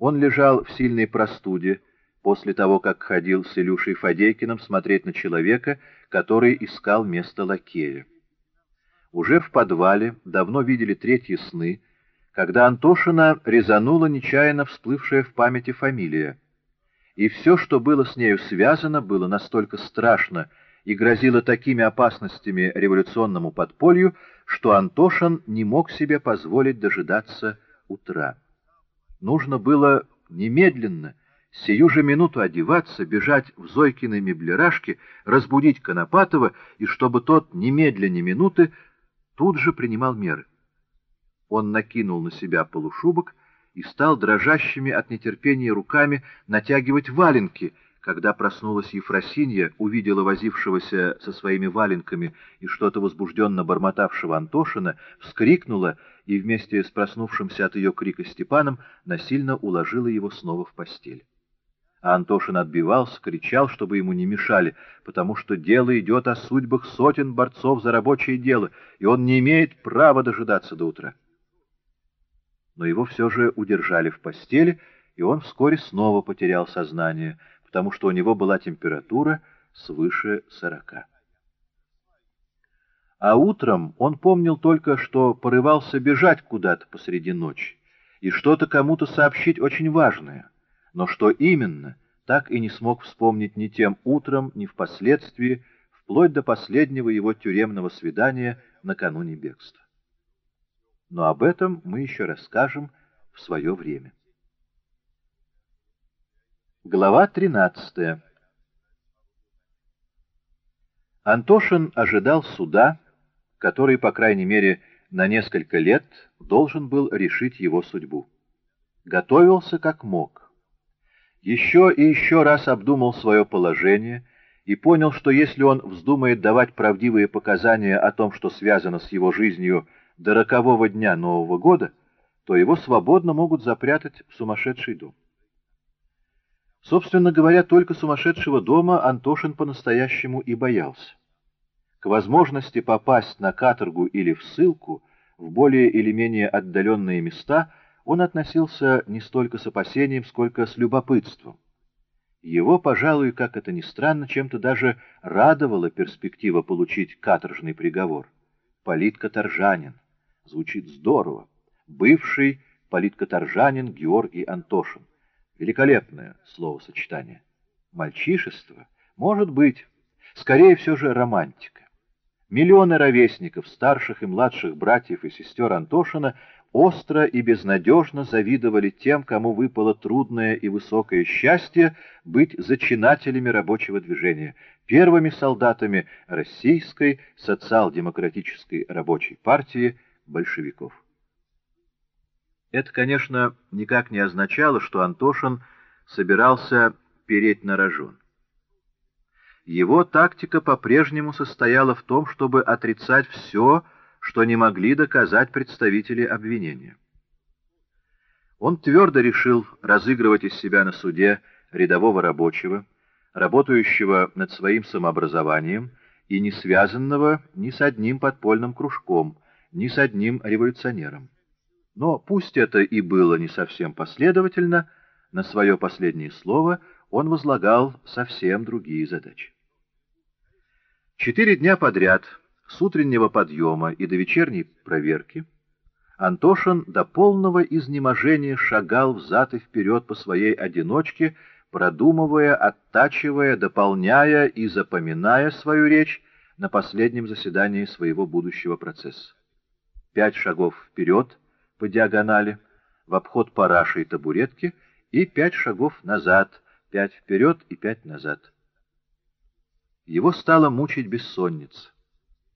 Он лежал в сильной простуде, после того, как ходил с Илюшей Фадейкиным смотреть на человека, который искал место лакея. Уже в подвале давно видели третьи сны, когда Антошина резанула нечаянно всплывшая в памяти фамилия. И все, что было с нею связано, было настолько страшно и грозило такими опасностями революционному подполью, что Антошин не мог себе позволить дожидаться утра. Нужно было немедленно, сию же минуту одеваться, бежать в Зойкиной меблерашке, разбудить Конопатова, и чтобы тот немедленно минуты тут же принимал меры. Он накинул на себя полушубок и стал дрожащими от нетерпения руками натягивать валенки, когда проснулась Ефросинья, увидела возившегося со своими валенками и что-то возбужденно бормотавшего Антошина, вскрикнула и вместе с проснувшимся от ее крика Степаном насильно уложила его снова в постель. А Антошин отбивался, кричал, чтобы ему не мешали, потому что дело идет о судьбах сотен борцов за рабочее дело, и он не имеет права дожидаться до утра. Но его все же удержали в постели, и он вскоре снова потерял сознание, потому что у него была температура свыше сорока. А утром он помнил только, что порывался бежать куда-то посреди ночи и что-то кому-то сообщить очень важное — но что именно, так и не смог вспомнить ни тем утром, ни впоследствии, вплоть до последнего его тюремного свидания накануне бегства. Но об этом мы еще расскажем в свое время. Глава 13 Антошин ожидал суда, который, по крайней мере, на несколько лет должен был решить его судьбу. Готовился как мог еще и еще раз обдумал свое положение и понял, что если он вздумает давать правдивые показания о том, что связано с его жизнью до рокового дня Нового года, то его свободно могут запрятать в сумасшедший дом. Собственно говоря, только сумасшедшего дома Антошин по-настоящему и боялся. К возможности попасть на каторгу или в ссылку в более или менее отдаленные места – он относился не столько с опасением, сколько с любопытством. Его, пожалуй, как это ни странно, чем-то даже радовала перспектива получить каторжный приговор. Политкоторжанин. Звучит здорово. Бывший политкоторжанин Георгий Антошин. Великолепное словосочетание. Мальчишество? Может быть. Скорее все же романтика. Миллионы ровесников, старших и младших братьев и сестер Антошина остро и безнадежно завидовали тем, кому выпало трудное и высокое счастье быть зачинателями рабочего движения, первыми солдатами Российской социал-демократической рабочей партии большевиков. Это, конечно, никак не означало, что Антошин собирался переть на рожон. Его тактика по-прежнему состояла в том, чтобы отрицать все, что не могли доказать представители обвинения. Он твердо решил разыгрывать из себя на суде рядового рабочего, работающего над своим самообразованием и не связанного ни с одним подпольным кружком, ни с одним революционером. Но пусть это и было не совсем последовательно, на свое последнее слово он возлагал совсем другие задачи. Четыре дня подряд с утреннего подъема и до вечерней проверки Антошин до полного изнеможения шагал взад и вперед по своей одиночке, продумывая, оттачивая, дополняя и запоминая свою речь на последнем заседании своего будущего процесса. Пять шагов вперед по диагонали, в обход параши и табуретки, и пять шагов назад, пять вперед и пять назад. Его стало мучить бессонница.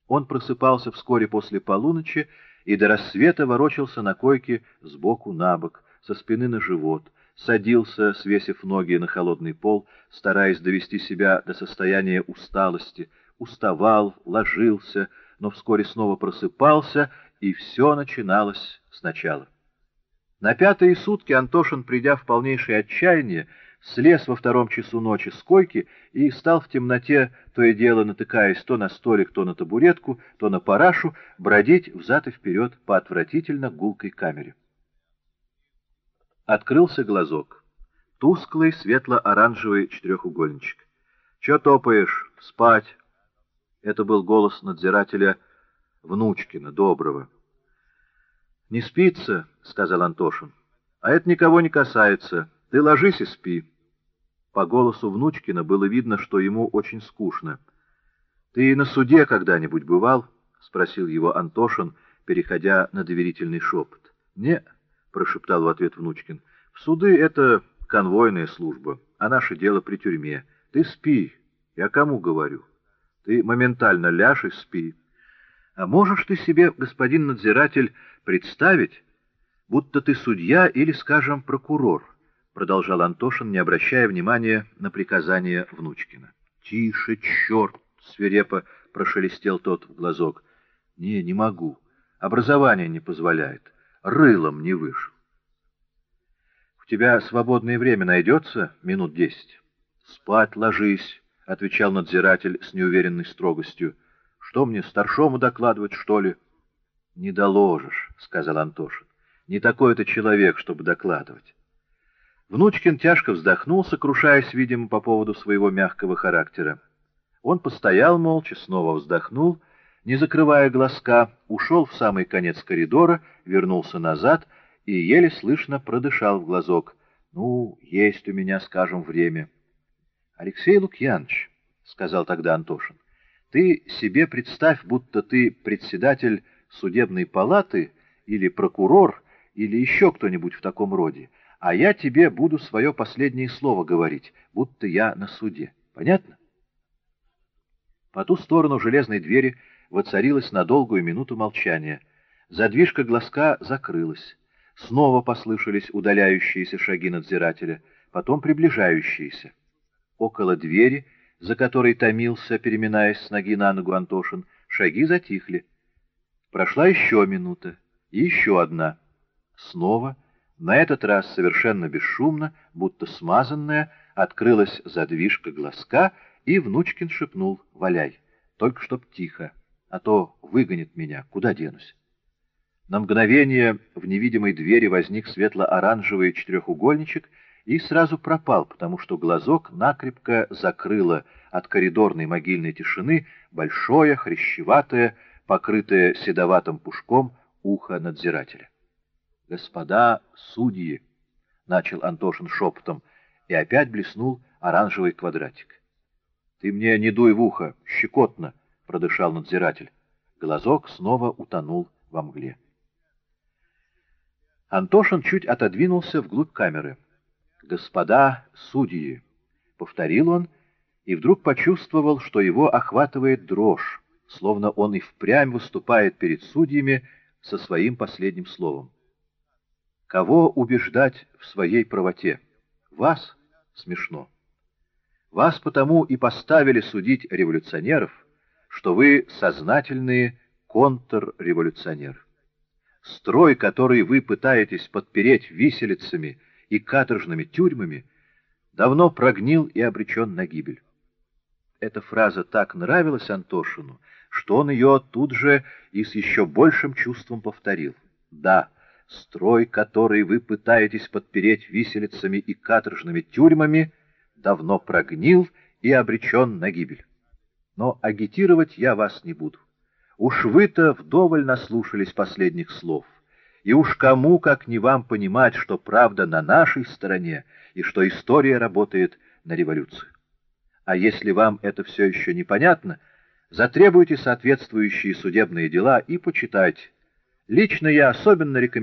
Он просыпался вскоре после полуночи и до рассвета ворочался на койке сбоку на бок, со спины на живот, садился, свесив ноги на холодный пол, стараясь довести себя до состояния усталости, уставал, ложился, но вскоре снова просыпался, и все начиналось сначала. На пятые сутки Антошин, придя в полнейшее отчаяние, слез во втором часу ночи с койки и стал в темноте, то и дело натыкаясь то на столик, то на табуретку, то на парашу, бродить взад и вперед по отвратительно гулкой камере. Открылся глазок. Тусклый светло-оранжевый четырехугольничек. «Че топаешь? Спать!» Это был голос надзирателя Внучкина, доброго. «Не спится», — сказал Антошин. «А это никого не касается. Ты ложись и спи». По голосу Внучкина было видно, что ему очень скучно. «Ты на суде когда-нибудь бывал?» — спросил его Антошин, переходя на доверительный шепот. «Не», — прошептал в ответ Внучкин, — «в суды это конвойная служба, а наше дело при тюрьме. Ты спи, я кому говорю? Ты моментально ляжь и спи. А можешь ты себе, господин надзиратель, представить, будто ты судья или, скажем, прокурор?» — продолжал Антошин, не обращая внимания на приказание Внучкина. «Тише, черт!» — свирепо прошелестел тот в глазок. «Не, не могу. Образование не позволяет. Рылом не вышел. «У тебя свободное время найдется? Минут десять». «Спать ложись», — отвечал надзиратель с неуверенной строгостью. «Что мне, старшому докладывать, что ли?» «Не доложишь», — сказал Антошин. «Не такой ты человек, чтобы докладывать». Внучкин тяжко вздохнул, сокрушаясь, видимо, по поводу своего мягкого характера. Он постоял молча, снова вздохнул — не закрывая глазка, ушел в самый конец коридора, вернулся назад и еле слышно продышал в глазок. «Ну, есть у меня, скажем, время». «Алексей Лукьянович», — сказал тогда Антошин, — «ты себе представь, будто ты председатель судебной палаты или прокурор, или еще кто-нибудь в таком роде, а я тебе буду свое последнее слово говорить, будто я на суде. Понятно?» По ту сторону железной двери воцарилось на долгую минуту молчание. Задвижка глазка закрылась. Снова послышались удаляющиеся шаги надзирателя, потом приближающиеся. Около двери, за которой томился, переминаясь с ноги на ногу Антошин, шаги затихли. Прошла еще минута, и еще одна. Снова, на этот раз совершенно бесшумно, будто смазанная, открылась задвижка глазка, и Внучкин шепнул «Валяй!» только чтоб тихо а то выгонит меня, куда денусь. На мгновение в невидимой двери возник светло-оранжевый четырехугольничек и сразу пропал, потому что глазок накрепко закрыло от коридорной могильной тишины большое, хрящеватое, покрытое седоватым пушком ухо надзирателя. «Господа судьи!» — начал Антошин шепотом, и опять блеснул оранжевый квадратик. «Ты мне не дуй в ухо, щекотно!» — продышал надзиратель. Глазок снова утонул во мгле. Антошин чуть отодвинулся вглубь камеры. «Господа судьи!» — повторил он, и вдруг почувствовал, что его охватывает дрожь, словно он и впрямь выступает перед судьями со своим последним словом. Кого убеждать в своей правоте? Вас? Смешно. Вас потому и поставили судить революционеров, что вы сознательные контрреволюционеры. Строй, который вы пытаетесь подпереть виселицами и каторжными тюрьмами, давно прогнил и обречен на гибель. Эта фраза так нравилась Антошину, что он ее тут же и с еще большим чувством повторил. Да, строй, который вы пытаетесь подпереть виселицами и каторжными тюрьмами, давно прогнил и обречен на гибель но агитировать я вас не буду. Уж вы-то вдоволь наслушались последних слов, и уж кому, как не вам, понимать, что правда на нашей стороне и что история работает на революцию. А если вам это все еще непонятно, затребуйте соответствующие судебные дела и почитайте. Лично я особенно рекомендую